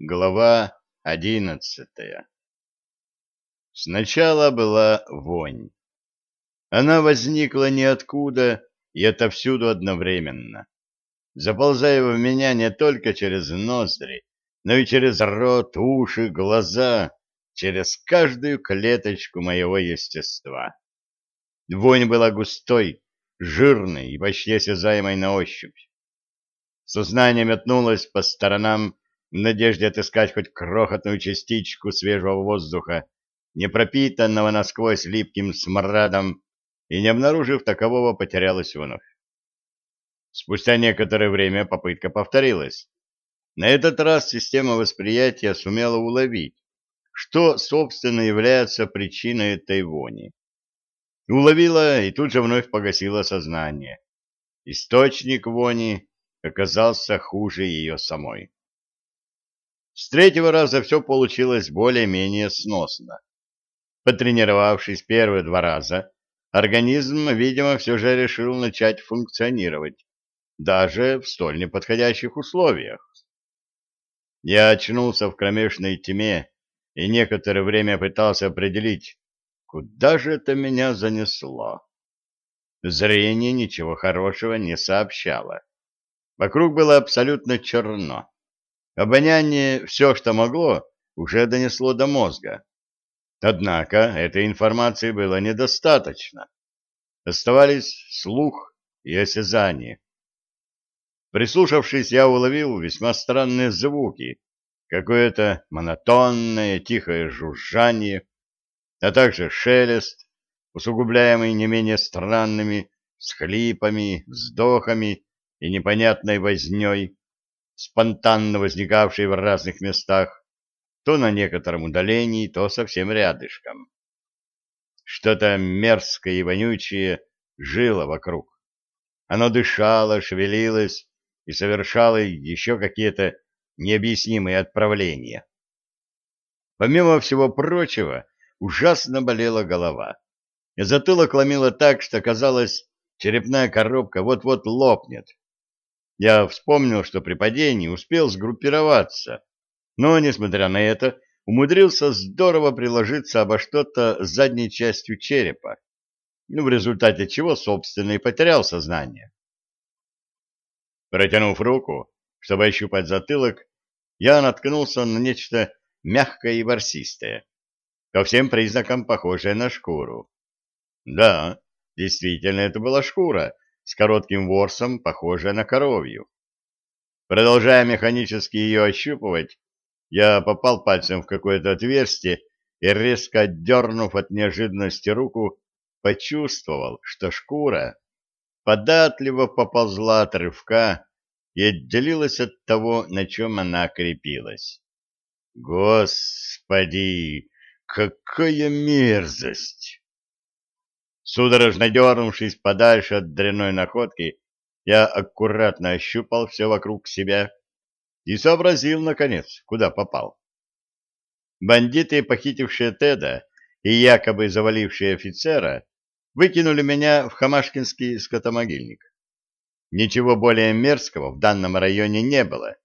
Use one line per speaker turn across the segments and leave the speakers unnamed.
Глава одиннадцатая Сначала была вонь. Она возникла ниоткуда и отовсюду одновременно, заползая в меня не только через ноздри, но и через рот, уши, глаза, через каждую клеточку моего естества. Вонь была густой, жирной и почти осязаемой на ощупь. Сознание метнулось по сторонам, в надежде отыскать хоть крохотную частичку свежего воздуха, не пропитанного насквозь липким смрадом, и, не обнаружив такового, потерялась вновь. Спустя некоторое время попытка повторилась. На этот раз система восприятия сумела уловить, что, собственно, является причиной этой вони. Уловила и тут же вновь погасила сознание. Источник вони оказался хуже ее самой. С третьего раза все получилось более-менее сносно. Потренировавшись первые два раза, организм, видимо, все же решил начать функционировать, даже в столь неподходящих условиях. Я очнулся в кромешной тьме и некоторое время пытался определить, куда же это меня занесло. Зрение ничего хорошего не сообщало. Вокруг было абсолютно черно. Обоняние, все, что могло, уже донесло до мозга. Однако этой информации было недостаточно. Оставались слух и осязание. Прислушавшись, я уловил весьма странные звуки, какое-то монотонное тихое жужжание, а также шелест, усугубляемый не менее странными схлипами, вздохами и непонятной возней, спонтанно возникавшие в разных местах, то на некотором удалении, то совсем рядышком. Что-то мерзкое и вонючее жило вокруг. Оно дышало, шевелилось и совершало еще какие-то необъяснимые отправления. Помимо всего прочего, ужасно болела голова. Затылок ломило так, что казалось, черепная коробка вот-вот лопнет. Я вспомнил, что при падении успел сгруппироваться, но, несмотря на это, умудрился здорово приложиться обо что-то с задней частью черепа, ну, в результате чего, собственно, и потерял сознание. Протянув руку, чтобы ощупать затылок, я наткнулся на нечто мягкое и ворсистое, по всем признакам похожее на шкуру. Да, действительно, это была шкура, с коротким ворсом, похожая на коровью. Продолжая механически ее ощупывать, я попал пальцем в какое-то отверстие и, резко отдернув от неожиданности руку, почувствовал, что шкура податливо поползла от рывка и отделилась от того, на чем она крепилась. Господи, какая мерзость! Судорожно дернувшись подальше от дрянной находки, я аккуратно ощупал все вокруг себя и сообразил, наконец, куда попал. Бандиты, похитившие Теда и якобы завалившие офицера, выкинули меня в Хамашкинский скотомогильник. Ничего более мерзкого в данном районе не было.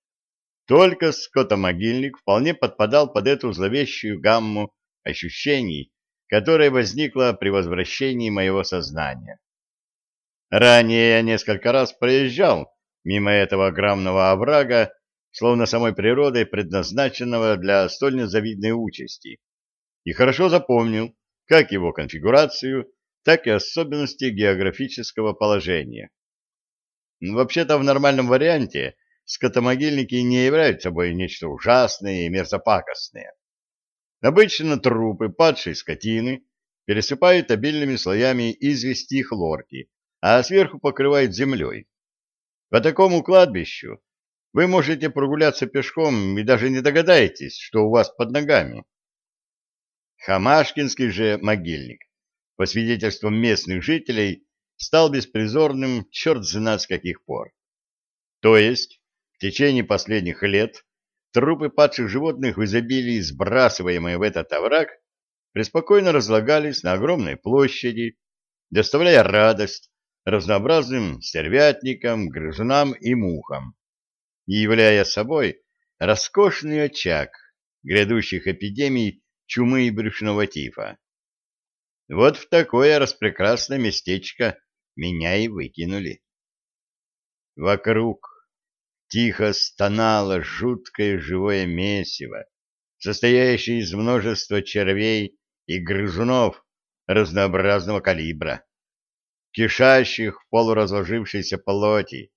Только скотомогильник вполне подпадал под эту зловещую гамму ощущений, которая возникла при возвращении моего сознания. Ранее я несколько раз проезжал мимо этого огромного оврага, словно самой природой предназначенного для столь незавидной участи, и хорошо запомнил как его конфигурацию, так и особенности географического положения. Вообще-то в нормальном варианте скотомогильники не являются собой нечто ужасное и мерзопакостное. Обычно трупы падшей скотины пересыпают обильными слоями извести и хлорки, а сверху покрывают землей. По такому кладбищу вы можете прогуляться пешком и даже не догадаетесь, что у вас под ногами. Хамашкинский же могильник, по свидетельствам местных жителей, стал беспризорным черт знает с каких пор. То есть в течение последних лет Трупы падших животных в изобилии, сбрасываемые в этот овраг, преспокойно разлагались на огромной площади, доставляя радость разнообразным стервятникам, грызунам и мухам, и являя собой роскошный очаг грядущих эпидемий чумы и брюшного тифа. Вот в такое распрекрасное местечко меня и выкинули. Вокруг тихо стонало жуткое живое месиво, состоящее из множества червей и грызунов разнообразного калибра, кишащих в полуразложившейся полоти,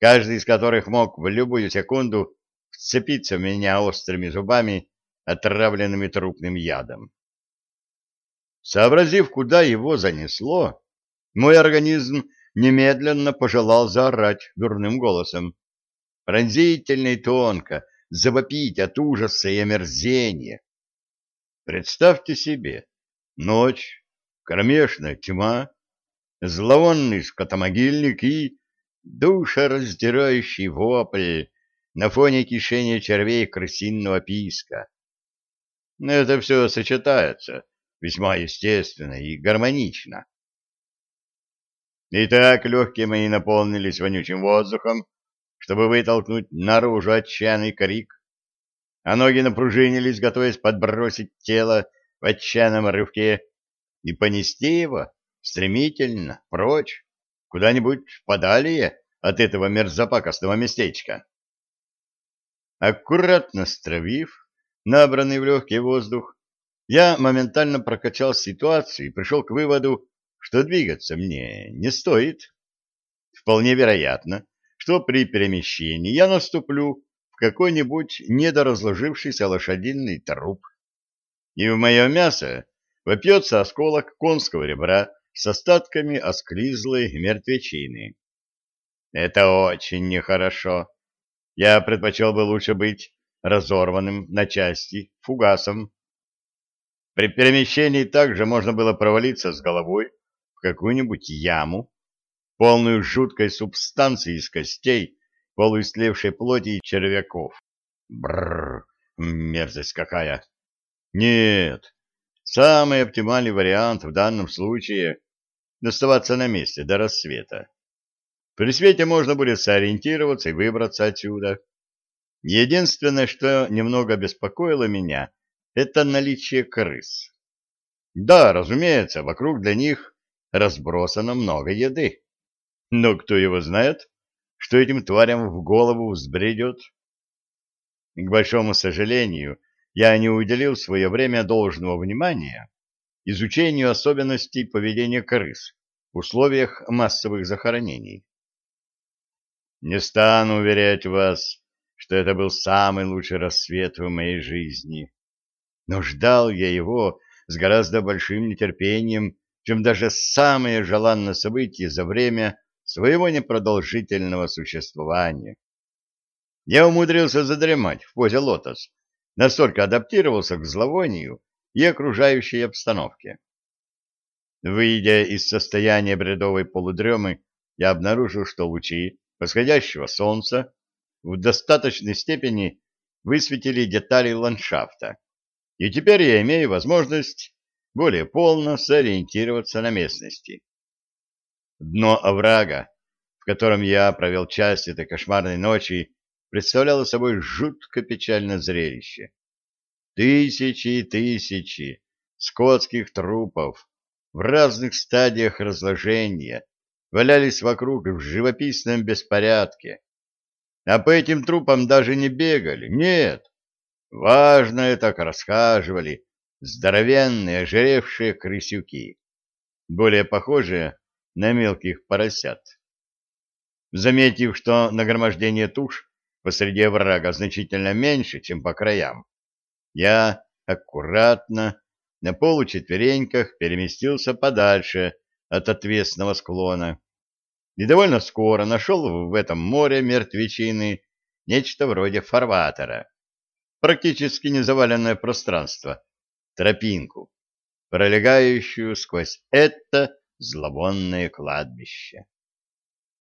каждый из которых мог в любую секунду вцепиться в меня острыми зубами, отравленными трупным ядом. Сообразив, куда его занесло, мой организм немедленно пожелал заорать дурным голосом. Пронзительно и тонко завопить от ужаса и омерзения. Представьте себе, ночь, кромешная тьма, зловонный скотомогильник и душераздирающий вопль на фоне кишения червей крысиного писка. Это все сочетается весьма естественно и гармонично. Итак, легкие мои наполнились вонючим воздухом, чтобы вытолкнуть наружу отчаянный крик, а ноги напружинились, готовясь подбросить тело в отчаянном рывке и понести его стремительно прочь, куда-нибудь подалее от этого мерзопакостного местечка. Аккуратно стравив набранный в легкий воздух, я моментально прокачал ситуацию и пришел к выводу, что двигаться мне не стоит. Вполне вероятно, что при перемещении я наступлю в какой-нибудь недоразложившийся лошадиный труп. И в мое мясо вопьется осколок конского ребра с остатками осклизлой мертвечины. Это очень нехорошо. Я предпочел бы лучше быть разорванным на части фугасом. При перемещении также можно было провалиться с головой в какую-нибудь яму, полную жуткой субстанции из костей, полуистлевшей плоти и червяков. Бррр, мерзость какая! Нет, самый оптимальный вариант в данном случае — оставаться на месте до рассвета. При свете можно будет сориентироваться и выбраться отсюда. Единственное, что немного беспокоило меня, это наличие крыс. Да, разумеется, вокруг для них разбросано много еды. Но кто его знает, что этим тварям в голову взбредет? К большому сожалению, я не уделил свое время должного внимания изучению особенностей поведения крыс в условиях массовых захоронений. Не стану уверять вас, что это был самый лучший рассвет в моей жизни но ждал я его с гораздо большим нетерпением, чем даже самое желанное событие за время своего непродолжительного существования. Я умудрился задремать в позе лотос, настолько адаптировался к зловонию и окружающей обстановке. Выйдя из состояния бредовой полудремы, я обнаружил, что лучи восходящего солнца в достаточной степени высветили детали ландшафта, и теперь я имею возможность более полно сориентироваться на местности. Дно оврага, в котором я провел часть этой кошмарной ночи, представляло собой жутко печальное зрелище. Тысячи и тысячи скотских трупов в разных стадиях разложения валялись вокруг в живописном беспорядке. А по этим трупам даже не бегали, нет, Важно так расхаживали здоровенные ожиревшие крысюки, более похожие на мелких поросят. Заметив, что нагромождение туш посреди врага значительно меньше, чем по краям, я аккуратно на получетвереньках переместился подальше от отвесного склона и довольно скоро нашел в этом море мертвечины нечто вроде фарватера практически незаваленное пространство, тропинку, пролегающую сквозь это зловонное кладбище.